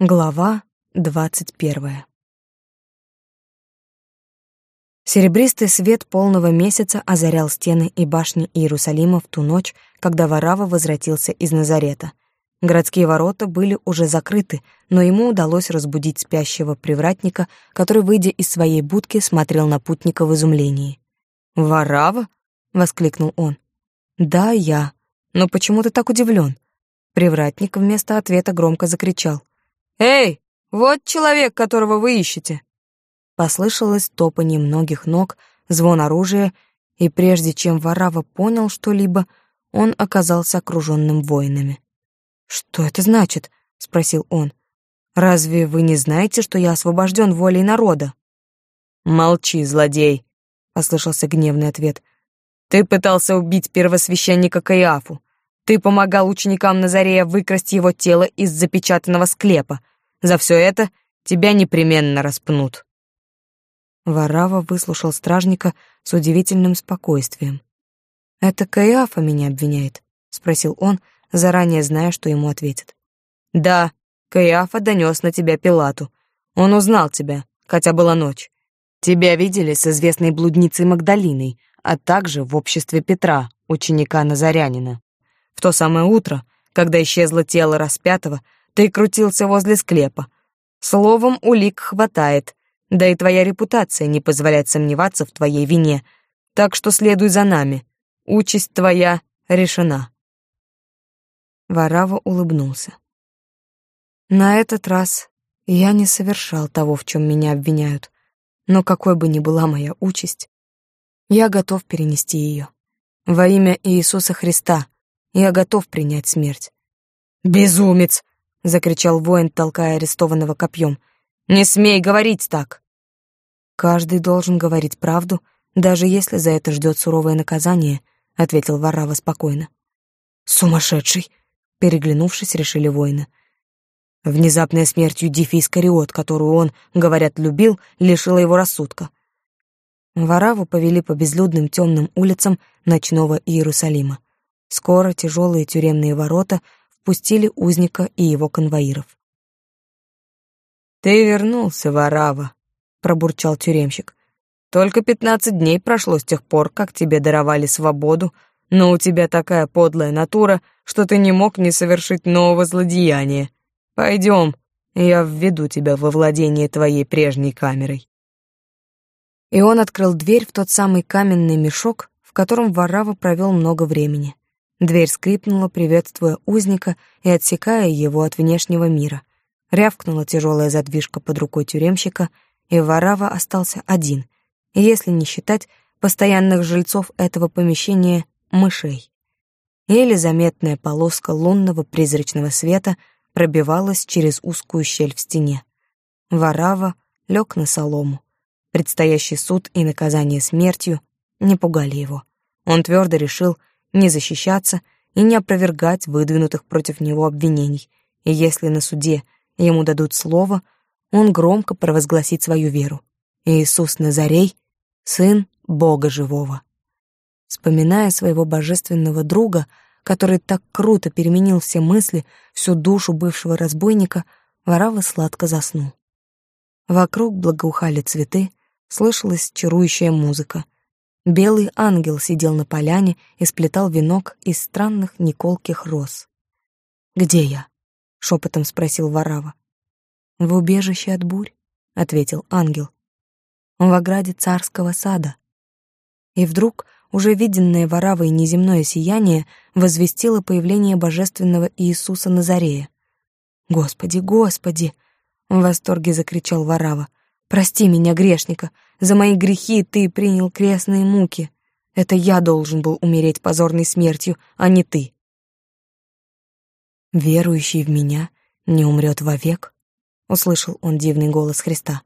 Глава двадцать первая Серебристый свет полного месяца озарял стены и башни Иерусалима в ту ночь, когда Варава возвратился из Назарета. Городские ворота были уже закрыты, но ему удалось разбудить спящего привратника, который, выйдя из своей будки, смотрел на путника в изумлении. «Варава?» — воскликнул он. «Да, я. Но почему ты так удивлен?» Привратник вместо ответа громко закричал. «Эй, вот человек, которого вы ищете!» Послышалось топанье многих ног, звон оружия, и прежде чем Варава понял что-либо, он оказался окруженным воинами. «Что это значит?» — спросил он. «Разве вы не знаете, что я освобожден волей народа?» «Молчи, злодей!» — послышался гневный ответ. «Ты пытался убить первосвященника Каиафу. Ты помогал ученикам Назарея выкрасть его тело из запечатанного склепа. За все это тебя непременно распнут». Варава выслушал стражника с удивительным спокойствием. «Это Каиафа меня обвиняет?» — спросил он, заранее зная, что ему ответят. «Да, Каиафа донес на тебя Пилату. Он узнал тебя, хотя была ночь. Тебя видели с известной блудницей Магдалиной, а также в обществе Петра, ученика Назарянина. В то самое утро, когда исчезло тело распятого, ты крутился возле склепа. Словом, улик хватает, да и твоя репутация не позволяет сомневаться в твоей вине, так что следуй за нами. Участь твоя решена». Варава улыбнулся. «На этот раз я не совершал того, в чем меня обвиняют, но какой бы ни была моя участь, я готов перенести ее. Во имя Иисуса Христа — я готов принять смерть. «Безумец!» — закричал воин, толкая арестованного копьем. «Не смей говорить так!» «Каждый должен говорить правду, даже если за это ждет суровое наказание», — ответил Варава спокойно. «Сумасшедший!» — переглянувшись, решили воины. Внезапная смерть Юдифи Искариот, которую он, говорят, любил, лишила его рассудка. Вараву повели по безлюдным темным улицам ночного Иерусалима. Скоро тяжелые тюремные ворота впустили узника и его конвоиров. «Ты вернулся, Варава», — пробурчал тюремщик. «Только пятнадцать дней прошло с тех пор, как тебе даровали свободу, но у тебя такая подлая натура, что ты не мог не совершить нового злодеяния. Пойдем, я введу тебя во владение твоей прежней камерой». И он открыл дверь в тот самый каменный мешок, в котором Варава провел много времени. Дверь скрипнула, приветствуя узника и отсекая его от внешнего мира. Рявкнула тяжелая задвижка под рукой тюремщика, и Варава остался один, если не считать постоянных жильцов этого помещения мышей. Еле заметная полоска лунного призрачного света пробивалась через узкую щель в стене. Варава лег на солому. Предстоящий суд и наказание смертью не пугали его. Он твердо решил не защищаться и не опровергать выдвинутых против него обвинений, и если на суде ему дадут слово, он громко провозгласит свою веру. Иисус Назарей — сын Бога живого. Вспоминая своего божественного друга, который так круто переменил все мысли, всю душу бывшего разбойника, Варава сладко заснул. Вокруг благоухали цветы, слышалась чарующая музыка — Белый ангел сидел на поляне и сплетал венок из странных николких роз. «Где я?» — шепотом спросил Варава. «В убежище от бурь», — ответил ангел. «В ограде царского сада». И вдруг уже виденное Варавой неземное сияние возвестило появление божественного Иисуса Назарея. «Господи, Господи!» — в восторге закричал Варава. Прости меня, грешника. За мои грехи ты принял крестные муки. Это я должен был умереть позорной смертью, а не ты. Верующий в меня не умрет вовек, услышал он дивный голос Христа.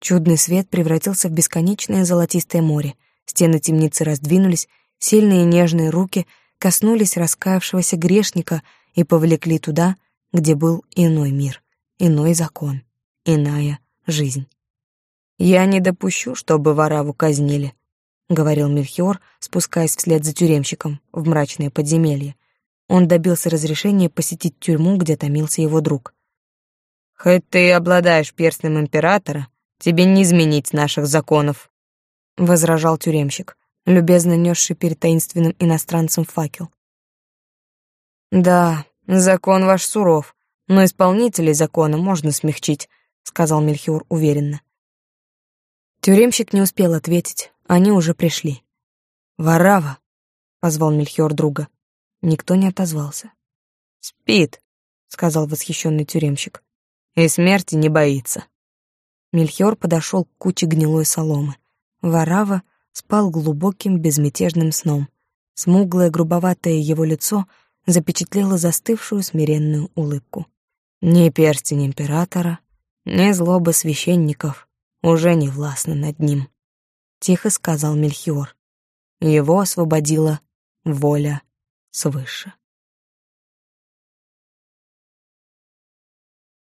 Чудный свет превратился в бесконечное золотистое море. Стены темницы раздвинулись, сильные нежные руки коснулись раскаявшегося грешника и повлекли туда, где был иной мир, иной закон, иная жизнь. «Я не допущу, чтобы Вараву казнили», — говорил Мельхиор, спускаясь вслед за тюремщиком в мрачное подземелье. Он добился разрешения посетить тюрьму, где томился его друг. Хоть ты и обладаешь перстнем императора, тебе не изменить наших законов, возражал тюремщик, любезно несший перед таинственным иностранцем факел. Да, закон ваш суров, но исполнителей закона можно смягчить, сказал Мельхиор уверенно. Тюремщик не успел ответить, они уже пришли. «Варава!» — позвал Мельхиор друга. Никто не отозвался. «Спит», — сказал восхищенный тюремщик. «И смерти не боится». Мельхиор подошел к куче гнилой соломы. Варава спал глубоким безмятежным сном. Смуглое грубоватое его лицо запечатлело застывшую смиренную улыбку. Ни перстень императора, ни злоба священников уже не властны над ним. Тихо сказал Мельхиор. Его освободила воля свыше.